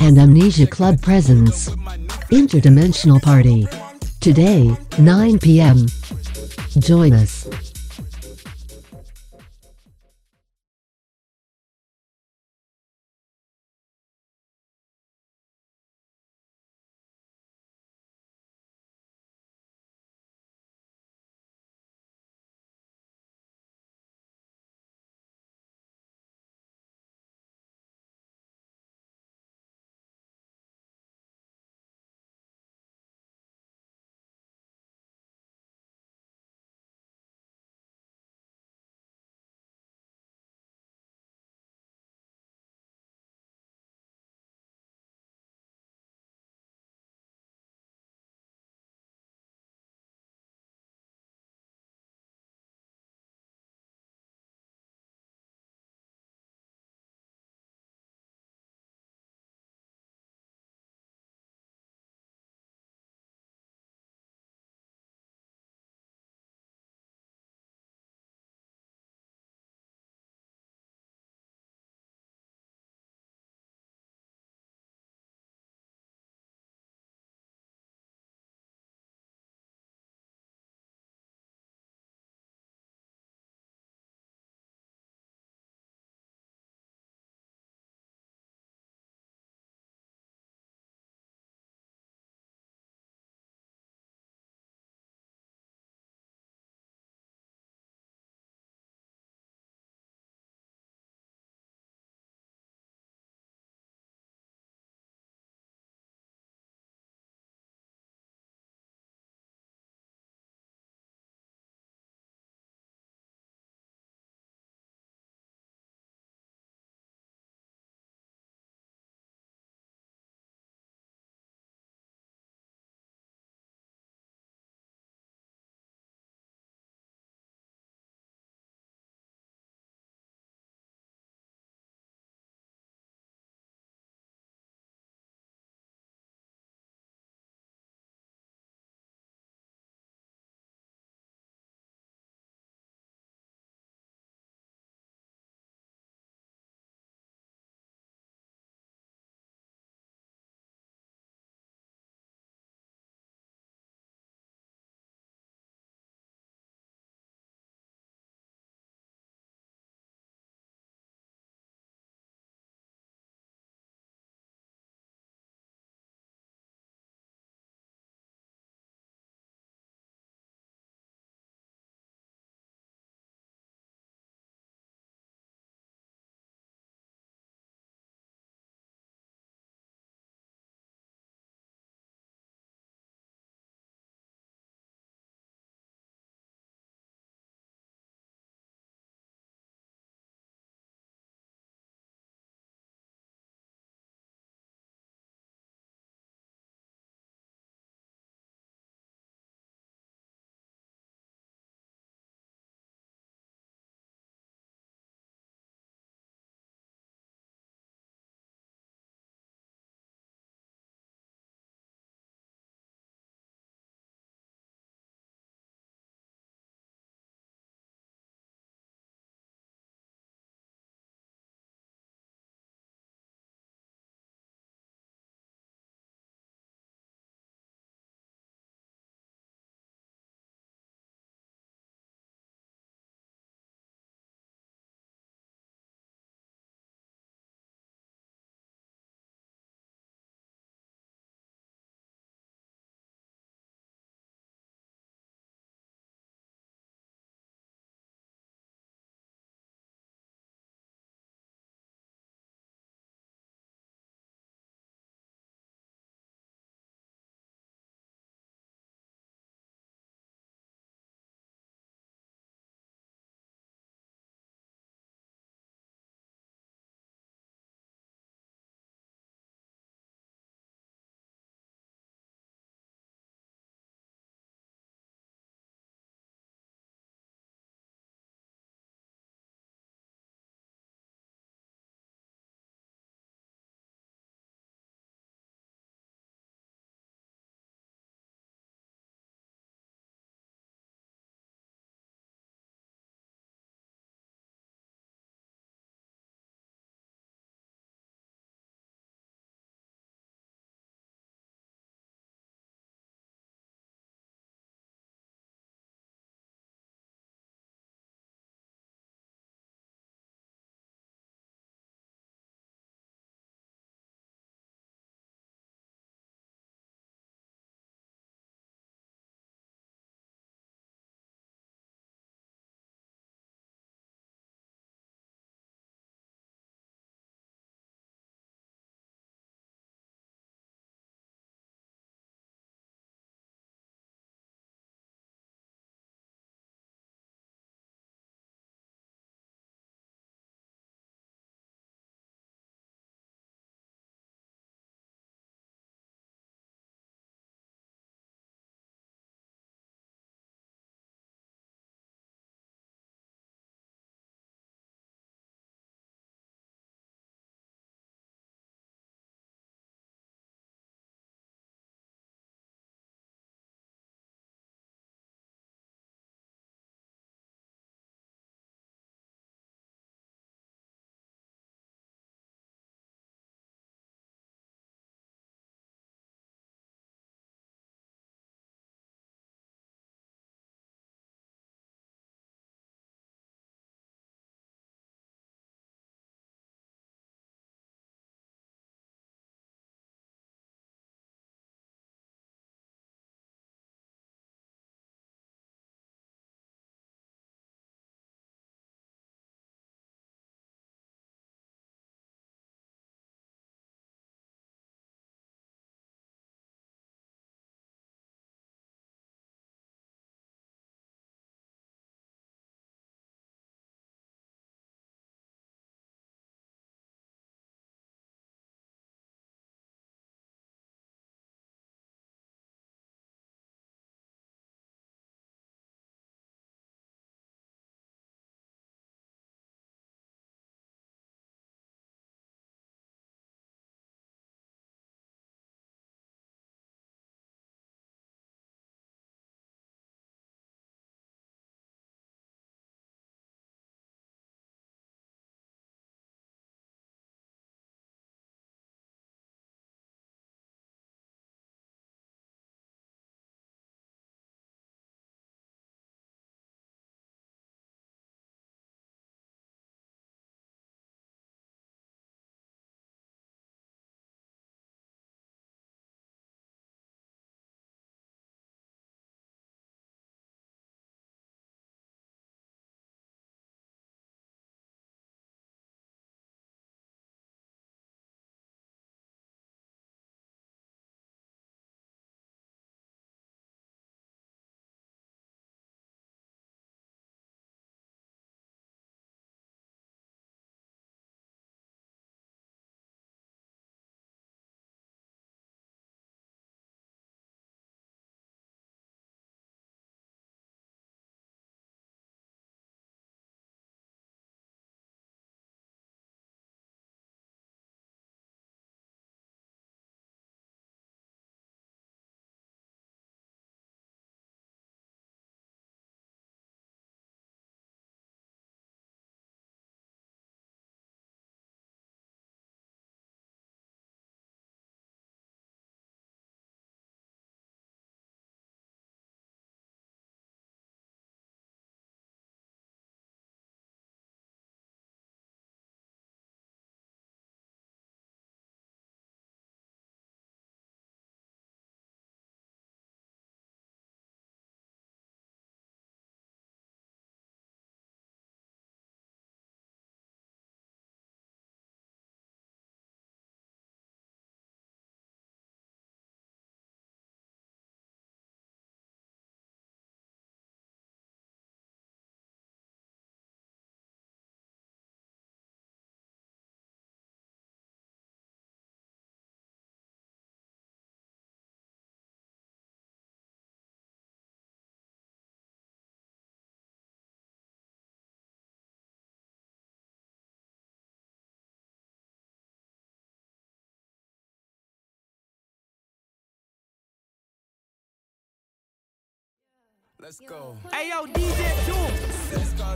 and Amnesia Club presents Interdimensional Party. Today, 9 p.m. Join us.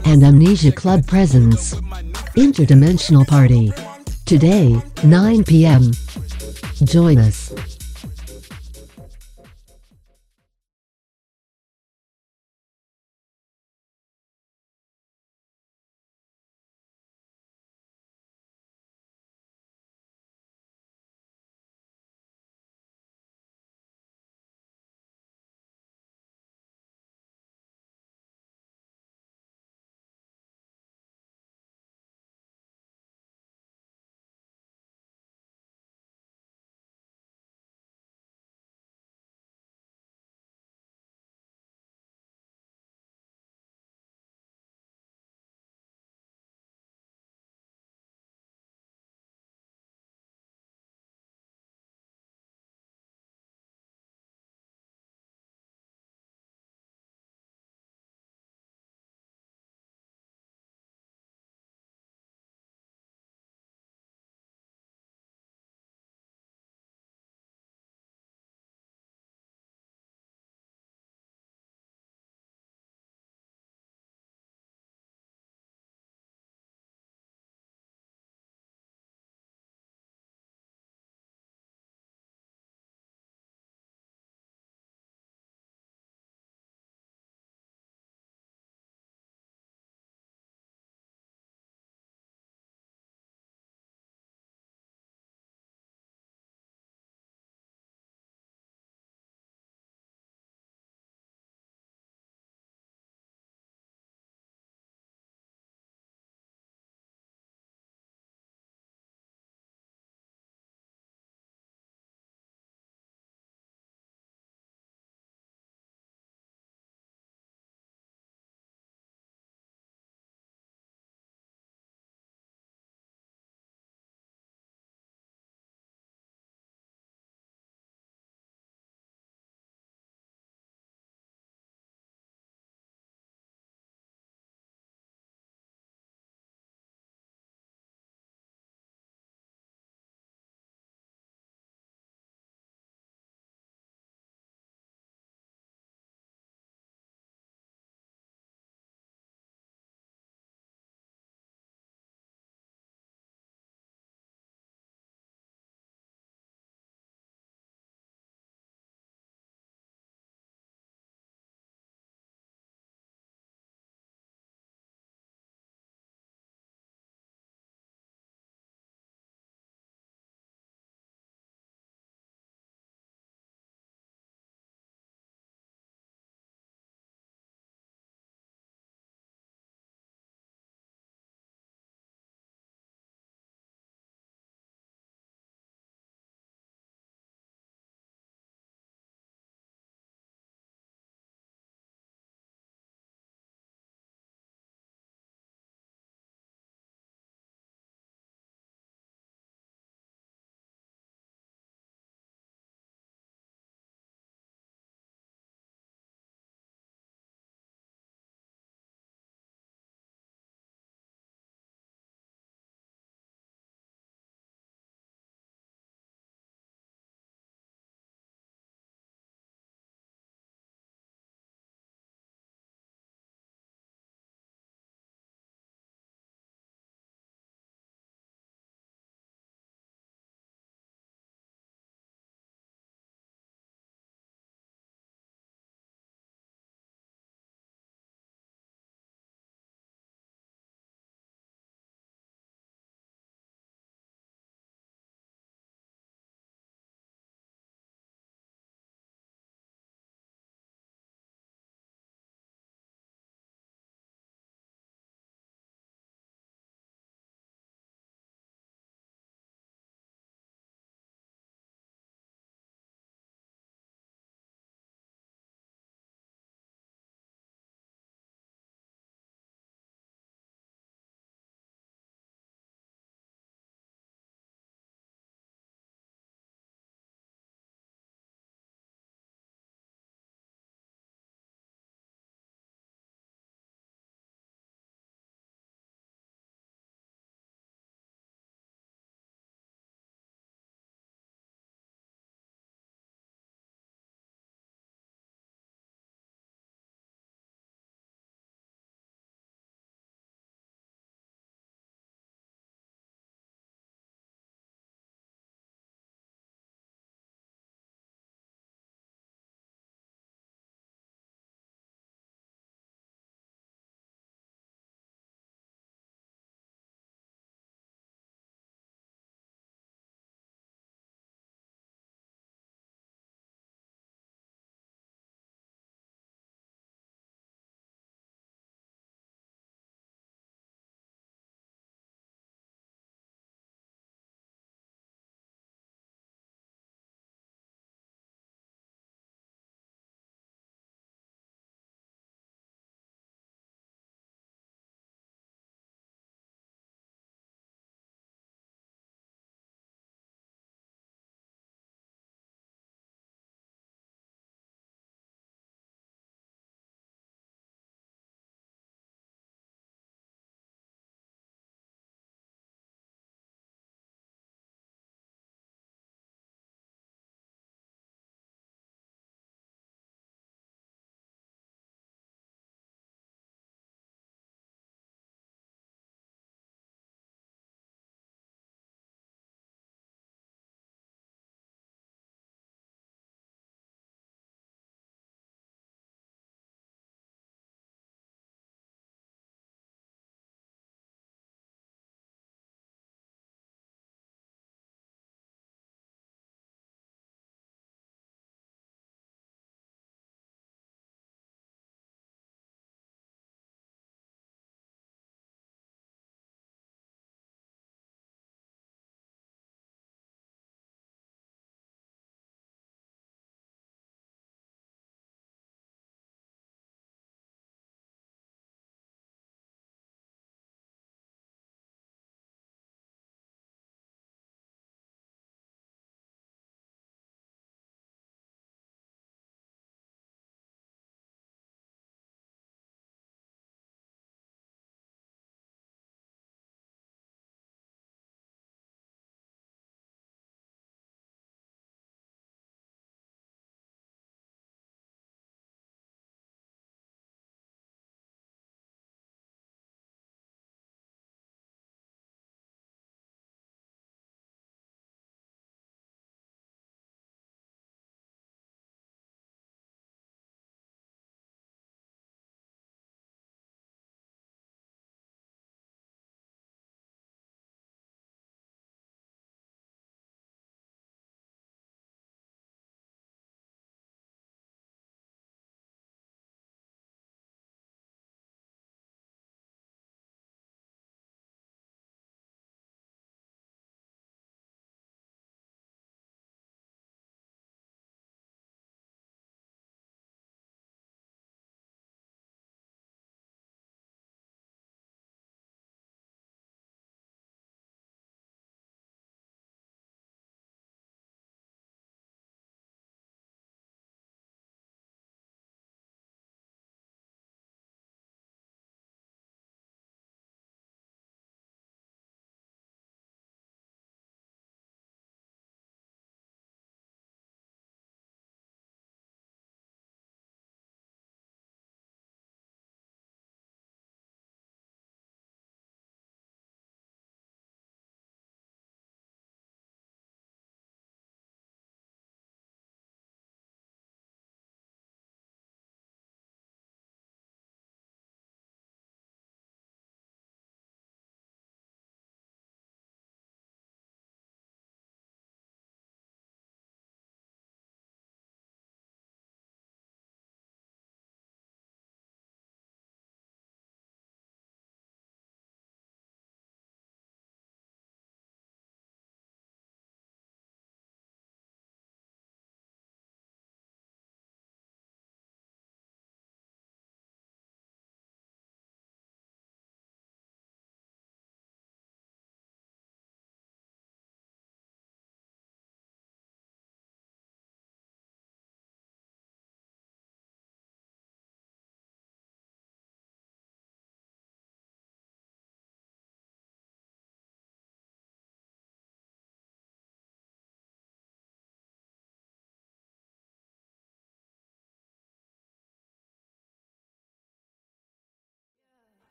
And Amnesia Club presents Interdimensional Party. Today, 9 p.m. Join us.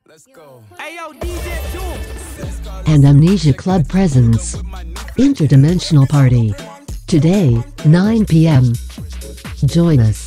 Let's go. Hey yo, DJ Doom. and Amnesia Club presents Interdimensional Party. Today, 9 p.m. Join us.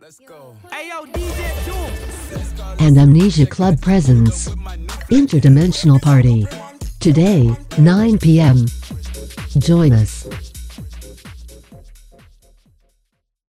Let's go. Hey yo, DJ Doom. and Amnesia Club presents Interdimensional Party. Today, 9 p.m. Join us.